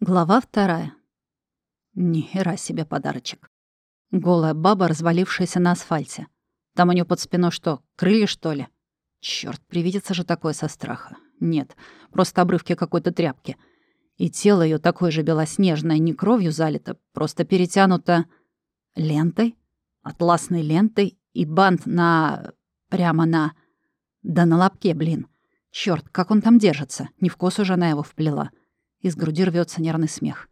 Глава вторая. Ни хера себе подарочек. Голая баба, развалившаяся на асфальте. Там у нее под спиной что, крылья, что ли? Черт, привидится же такое со страха. Нет, просто обрывки какой-то тряпки. И тело ее такое же белоснежное, не кровью залито, просто перетянуто лентой, атласной лентой и бант на... прямо на... Да на лобке, блин. Черт, как он там держится? Не в косу жена его вплела. Из груди рвется нервный смех.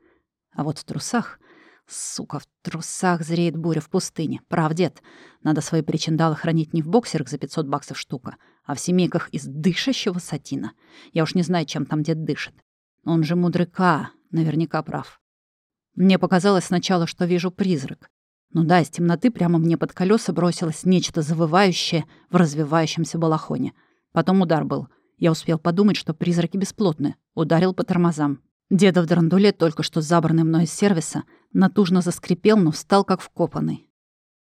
А вот в трусах... Сука, в трусах зреет буря в пустыне. Прав, дед. Надо свои причиндалы хранить не в боксерах за 500 баксов штука, а в семейках из дышащего сатина. Я уж не знаю, чем там дед дышит. Он же мудрыка, наверняка прав. Мне показалось сначала, что вижу призрак. Ну да, из темноты прямо мне под колеса бросилось нечто завывающее в развивающемся балахоне. Потом удар был. Я успел подумать, что призраки бесплотны. Ударил по тормозам. Деда в драндуле, только что забранный мной из сервиса, натужно заскрипел, но встал как вкопанный.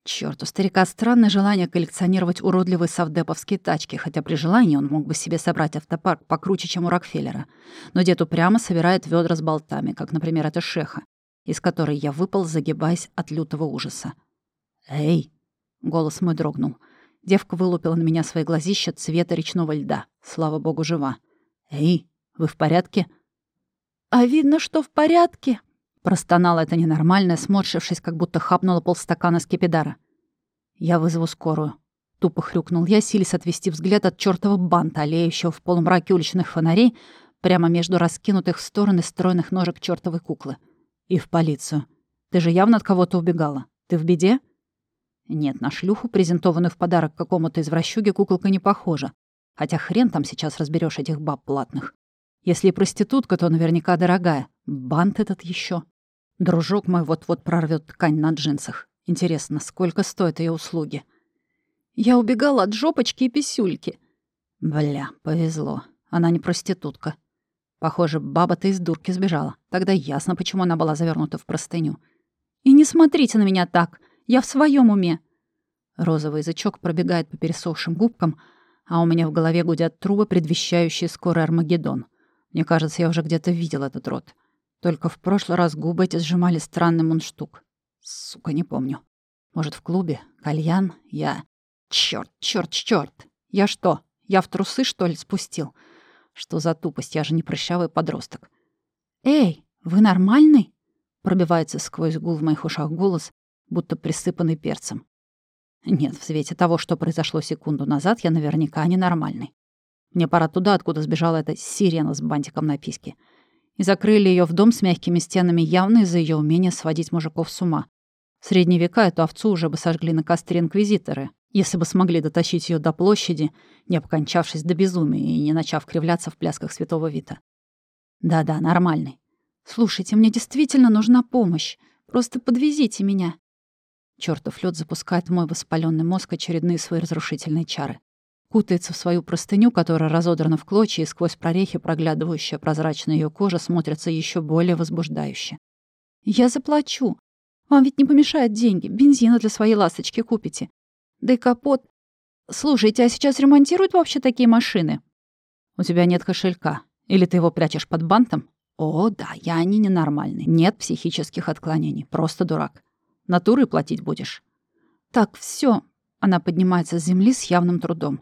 Чёрт, у старика странное желание коллекционировать уродливые совдеповские тачки, хотя при желании он мог бы себе собрать автопарк покруче, чем у Рокфеллера. Но дед упрямо собирает ведра с болтами, как, например, эта шеха, из которой я выпал, загибаясь от лютого ужаса. «Эй!» — голос мой дрогнул. Девка вылупила на меня свои глазища цвета речного льда. Слава богу, жива. «Эй, вы в порядке?» «А видно, что в порядке», — простонала это ненормальная, сморщившись, как будто хапнула полстакана скипидара. «Я вызову скорую». Тупо хрюкнул я, силясь отвести взгляд от чёртова банта, олеющего в полумраке уличных фонарей, прямо между раскинутых в стороны стройных ножек чёртовой куклы. «И в полицию. Ты же явно от кого-то убегала. Ты в беде?» Нет, на шлюху, презентованную в подарок какому-то извращуге, куколка не похожа. Хотя хрен там сейчас разберешь этих баб платных. Если и проститутка, то наверняка дорогая. Бант этот еще. Дружок мой вот-вот прорвет ткань на джинсах. Интересно, сколько стоят ее услуги? Я убегала от жопочки и писюльки. Бля, повезло. Она не проститутка. Похоже, баба-то из дурки сбежала. Тогда ясно, почему она была завернута в простыню. И не смотрите на меня так. Я в своем уме. Розовый язычок пробегает по пересохшим губкам, а у меня в голове гудят трубы, предвещающие скорый Армагеддон. Мне кажется, я уже где-то видел этот рот. Только в прошлый раз губы эти сжимали странный мундштук. Сука, не помню. Может, в клубе? Кальян? Я... Чёрт, чёрт, чёрт! Я что, я в трусы, что ли, спустил? Что за тупость? Я же не прыщавый подросток. «Эй, вы нормальный?» Пробивается сквозь гул в моих ушах голос, будто присыпанный перцем. Нет, в свете того, что произошло секунду назад, я наверняка ненормальный. Мне пора туда, откуда сбежала эта сирена с бантиком на писке. И закрыли ее в дом с мягкими стенами явно из-за ее умения сводить мужиков с ума. В средние века эту овцу уже бы сожгли на костре инквизиторы, если бы смогли дотащить ее до площади, не обкончавшись до безумия и не начав кривляться в плясках святого Вита. Да-да, нормальный. Слушайте, мне действительно нужна помощь. Просто подвезите меня. Чёртов лед запускает в мой воспаленный мозг очередные свои разрушительные чары кутается в свою простыню, которая разодрана в клочья, и сквозь прорехи, проглядывающая прозрачная ее кожа, смотрится еще более возбуждающе. «Я заплачу. Вам ведь не помешают деньги. Бензина для своей ласточки купите. Да и капот. Слушайте, а сейчас ремонтируют вообще такие машины?» «У тебя нет кошелька. Или ты его прячешь под бантом?» «О, да, я не ненормальный. Нет психических отклонений. Просто дурак. Натуры платить будешь?» «Так, все. Она поднимается с земли с явным трудом.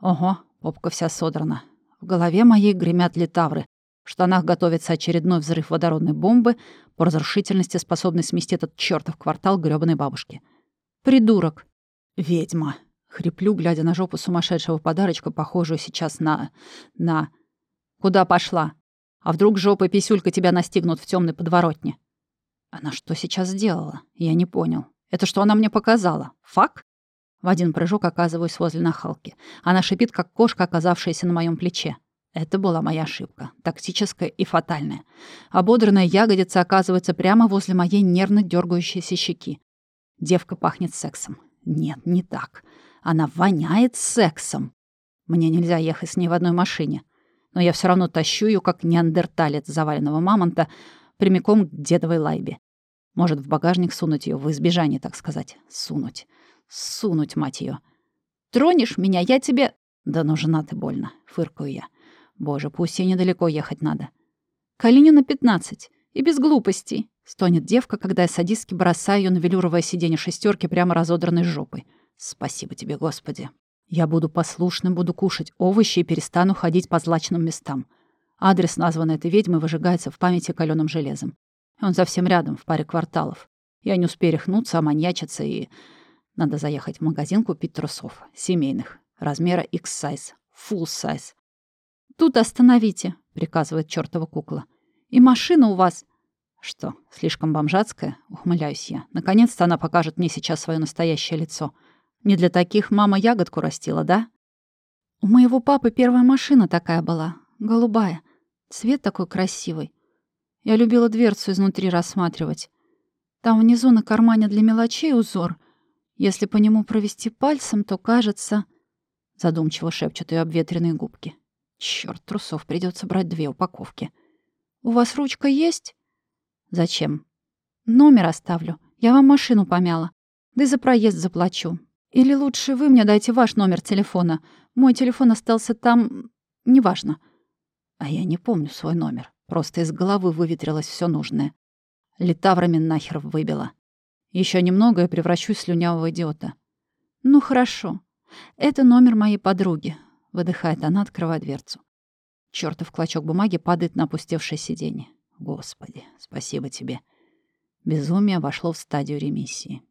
Ого, попка вся содрана. В голове моей гремят литавры. В штанах готовится очередной взрыв водородной бомбы, по разрушительности способный смести этот чертов квартал грёбаной бабушки. Придурок. Ведьма. Хриплю, глядя на жопу сумасшедшего подарочка, похожую сейчас на... на... Куда пошла? А вдруг жопа и писюлька тебя настигнут в темной подворотне? Она что сейчас сделала? Я не понял. Это что она мне показала? Фак? В один прыжок оказываюсь возле нахалки. Она шипит, как кошка, оказавшаяся на моем плече. Это была моя ошибка, тактическая и фатальная. Ободранная ягодица оказывается прямо возле моей нервно дергающейся щеки. Девка пахнет сексом. Нет, не так. Она воняет сексом. Мне нельзя ехать с ней в одной машине. Но я все равно тащу ее, как неандерталец заваленного мамонта, прямиком к дедовой лайбе. Может, в багажник сунуть ее в избежание, так сказать. Сунуть. Сунуть, мать ее. Тронешь меня, я тебе... Да ну, жена ты больно, фыркаю я. Боже, пусть ей недалеко ехать надо. Калинина, 15. И без глупостей. Стонет девка, когда я садистски бросаю ее на велюровое сиденье шестерки прямо разодранной жопой. Спасибо тебе, Господи. Я буду послушным, буду кушать овощи и перестану ходить по злачным местам. Адрес, названный этой ведьмой, выжигается в памяти каленым железом. Он совсем рядом, в паре кварталов. Я не успею рехнуться, аманьячиться и... Надо заехать в магазин, купить трусов. Семейных. Размера X-size. Full size. «Тут остановите», — приказывает чертова кукла. «И машина у вас...» «Что, слишком бомжатская?» — ухмыляюсь я. «Наконец-то она покажет мне сейчас свое настоящее лицо. Не для таких мама ягодку растила, да?» «У моего папы первая машина такая была. Голубая. Цвет такой красивый. Я любила дверцу изнутри рассматривать. Там внизу на кармане для мелочей узор. Если по нему провести пальцем, то кажется...» Задумчиво шепчут ее обветренные губки. Черт, трусов придется брать две упаковки. «У вас ручка есть?» «Зачем?» «Номер оставлю. Я вам машину помяла. Да и за проезд заплачу. Или лучше вы мне дайте ваш номер телефона. Мой телефон остался там... Неважно». А я не помню свой номер. Просто из головы выветрилось все нужное. Литаврами нахер выбило. Еще немного и превращусь в слюнявого идиота. «Ну хорошо. Это номер моей подруги», — выдыхает она, открывая дверцу. Чёртов клочок бумаги падает на опустевшее сиденье. Господи, спасибо тебе. Безумие вошло в стадию ремиссии.